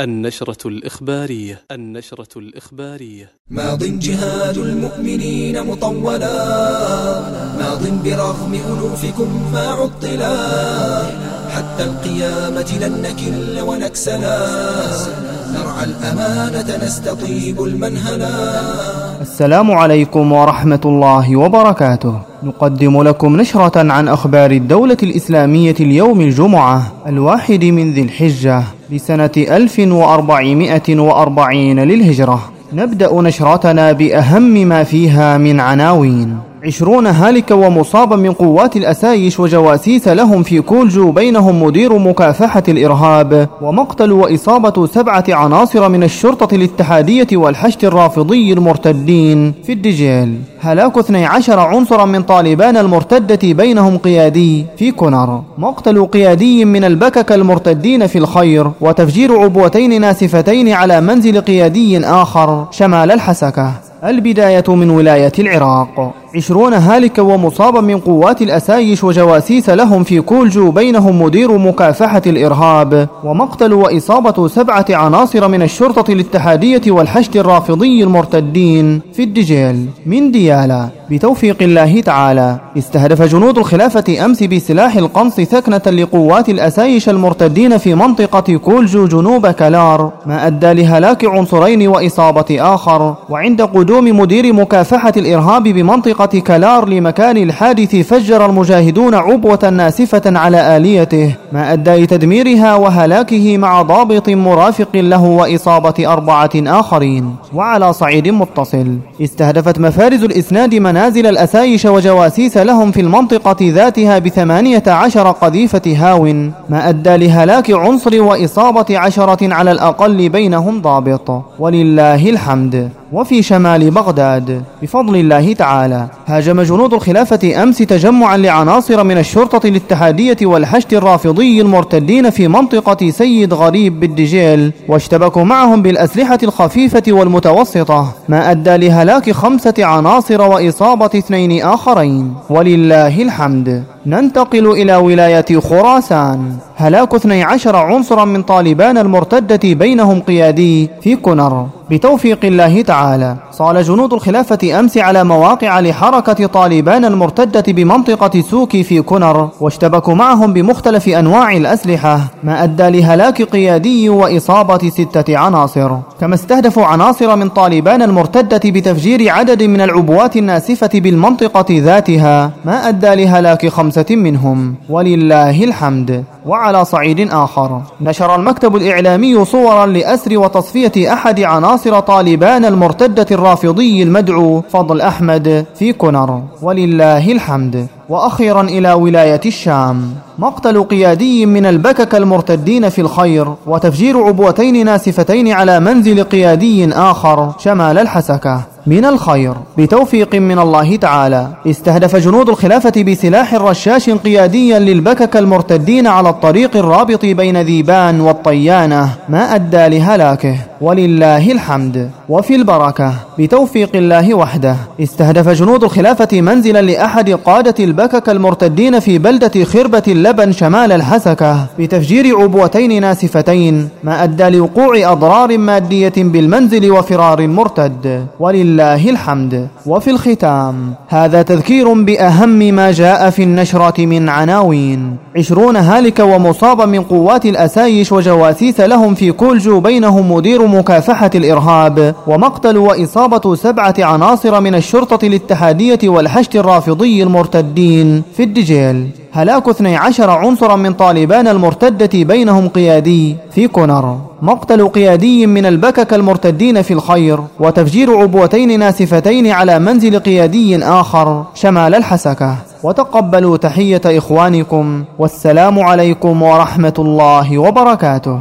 النشرة الإخبارية. النشرة الإخبارية. ماض جهاد المؤمنين مطولا. ماض برغم ألوفكم ما عطلا. حتى القيامة لن نكل ونكسلا. نرعى الأمانة نستطيب المنهلا. السلام عليكم ورحمة الله وبركاته. نقدم لكم نشرة عن أخبار الدولة الإسلامية اليوم الجمعة الواحد من ذي الحجة لسنة 1440 للهجرة. نبدأ نشرتنا بأهم ما فيها من عناوين. عشرون هالك ومصاب من قوات الأسايش وجواسيس لهم في كولجو بينهم مدير مكافحة الإرهاب. ومقتل وإصابة سبعة عناصر من الشرطة الاتحادية والحشد الرافضي المرتدين. في الدجيل هلاك 12 عنصرا من طالبان المرتدة بينهم قيادي. في كونر مقتل قيادي من البكك المرتدين في الخير وتفجير عبوتين ناسفتين على منزل قيادي آخر. شمال الحسكة. البداية من ولاية العراق. عشرون هالكا ومصابا من قوات الأسايش وجواسيس لهم في كولجو بينهم مدير مكافحة الإرهاب. ومقتل وإصابة سبعة عناصر من الشرطة الاتحادية والحشد الرافضي المرتدين في الدجيل من ديالا بتوفيق الله تعالى استهدف جنود الخلافة أمس بسلاح القنص ثكنة لقوات الأسايش المرتدين في منطقة كولجو جنوب كلار. ما أدى لهلاك عنصرين وإصابة آخر. وعند قدوم مدير مكافحة الإرهاب بمنطقة كلار لمكان الحادث فجر المجاهدون عبوة ناسفة على آليته. ما أدى لتدميرها وهلاكه مع ضابط مرافق له وإصابة أربعة آخرين. وعلى صعيد متصل. استهدفت مفارز الإسناد منازل الأسايش وجواسيس لهم في المنطقة ذاتها بثمانية عشر قذيفة هاو ما أدى لهلاك عنصر وإصابة عشرة على الأقل بينهم ضابط. ولله الحمد. وفي شمال بغداد بفضل الله تعالى هاجم جنود الخلافة أمس تجمعا لعناصر من الشرطة الاتحادية والحشد الرافضي المرتدين في منطقة سيد غريب بالدجيل واشتبكوا معهم بالأسلحة الخفيفة والمتوسطة ما أدى لهلاك خمسة عناصر وإصابة اثنين آخرين. ولله الحمد. ننتقل إلى ولاية خراسان. هلاك 12 عنصرا من طالبان المرتدة بينهم قيادي في كونر. بتوفيق الله تعالى. صال جنود الخلافة أمس على مواقع لحركة طالبان المرتدة بمنطقة سوكي في كونر واشتبكوا معهم بمختلف أنواع الأسلحة ما أدى لهلاك قيادي وإصابة ستة عناصر. كما استهدفوا عناصر من طالبان المرتدة بتفجير عدد من العبوات الناسفة بالمنطقة ذاتها ما أدى لهلاك خمسة منهم. ولله الحمد. وعلى صعيد آخر. نشر المكتب الإعلامي صورا لأسر وتصفية أحد عناصر طالبان المرتدة الرافضي المدعو فضل أحمد في كونر. ولله الحمد. وأخيرا إلى ولاية الشام. مقتل قيادي من البكك المرتدين في الخير. وتفجير عبوتين ناسفتين على منزل قيادي آخر. شمال الحسكة. من الخير. بتوفيق من الله تعالى. استهدف جنود الخلافة بسلاح رشاش قياديا للبكك المرتدين على الطريق الرابط بين ذيبان والطيانة. ما أدى لهلاكه. ولله الحمد وفي البركة بتوفيق الله وحده. استهدف جنود الخلافة منزلا لأحد قادة البكك المرتدين في بلدة خربة اللبن شمال الحسكة بتفجير عبوتين ناسفتين ما أدى لوقوع أضرار مادية بالمنزل وفرار المرتد ولله الحمد وفي الختام. هذا تذكير بأهم ما جاء في النشرة من عناوين. عشرون هالك ومصاب من قوات الأسايش وجواسيس لهم في كولجو بينهم مدير مكافحة الإرهاب ومقتل وإصابة سبعة عناصر من الشرطة الاتحادية والحشد الرافضي المرتدين في الدجيل هلاك 12 عنصرا من طالبان المرتدة بينهم قيادي في كونر. مقتل قيادي من البكك المرتدين في الخير وتفجير عبوتين ناسفتين على منزل قيادي آخر شمال الحسكة. وتقبلوا تحية إخوانكم والسلام عليكم ورحمة الله وبركاته.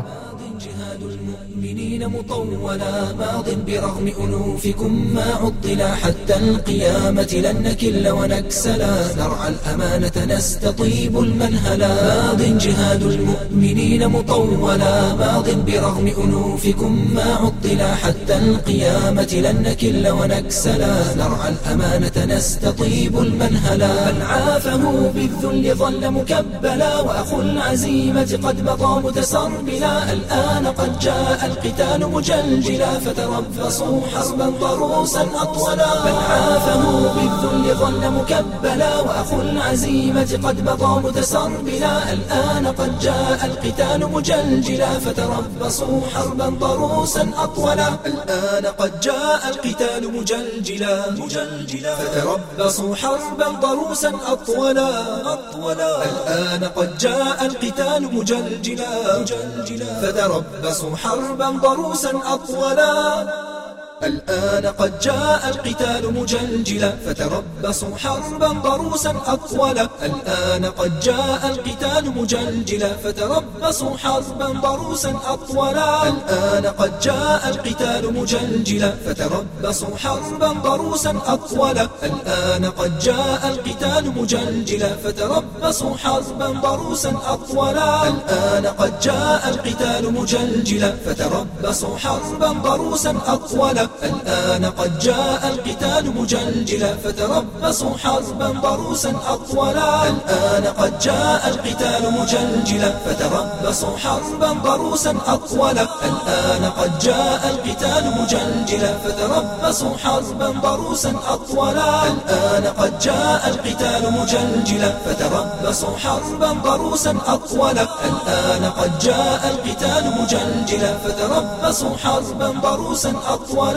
مطولا ماض برغم أنوفكم ما عطلا حتى القيامة لن نكل ونكسلا نرعى الأمانة نستطيب المنهلا ماض جهاد المؤمنين مطولا ماض برغم أنوفكم ما عطلا حتى القيامة لن نكل ونكسلا نرعى الأمانة نستطيب المنهلا من عافه بالذل ظل مكبلا. وأخو العزيمة قد مضى متسربلا. الآن قد جاء القتال مجلجلا فتربصوا حربا ضروسا أطولا. من عافه بالذل ظل مكبلا وأخو العزيمة قد مضى متسربلا. الآن قد جاء القتال مجلجلا فتربصوا حربا ضروسا أطولا. الآن قد جاء القتال مجلجلا مجلجلا فتربصوا حربا ضروسا أطولا. أطولا. الآن قد جاء القتال مجلجلا مجلجلا فتربصوا حربا ضروسا شمسا أطولا. الآن قد جاء القتال مجلجلا فتربصوا حربا ضروسا أطولا. الآن قد جاء القتال مجلجلا فتربصوا حربا ضروسا أطولا. الآن قد جاء القتال مجلجلا فتربصوا حربا ضروسا أطولا. الآن قد جاء القتال مجلجلا فتربصوا حربا ضروسا أطولا. الآن قد جاء القتال مجلجلا فتربصوا حربا ضروسا أطولا. الآن قد جاء القتال مجلجلا فتربصوا حربا ضروسا أطولا. الآن قد جاء القتال مجلجلا فتربصوا حربا ضروسا أطولا. الآن قد جاء القتال مجلجلا فتربصوا حربا ضروسا أطولا. الآن قد جاء القتال مجلجلا فتربصوا حربا ضروسا أطولا. الآن قد جاء القتال مجلجلا فتربصوا حربا ضروسا أطولا.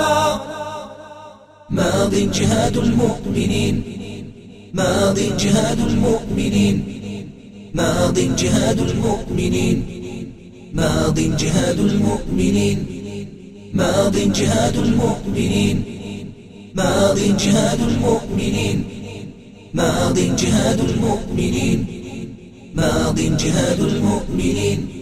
ماض جهاد المؤمنين. ماض جهاد المؤمنين. ماض جهاد المؤمنين. ماض جهاد المؤمنين. ماض جهاد المؤمنين. ماض جهاد المؤمنين. ماض جهاد المؤمنين. ماض جهاد المؤمنين.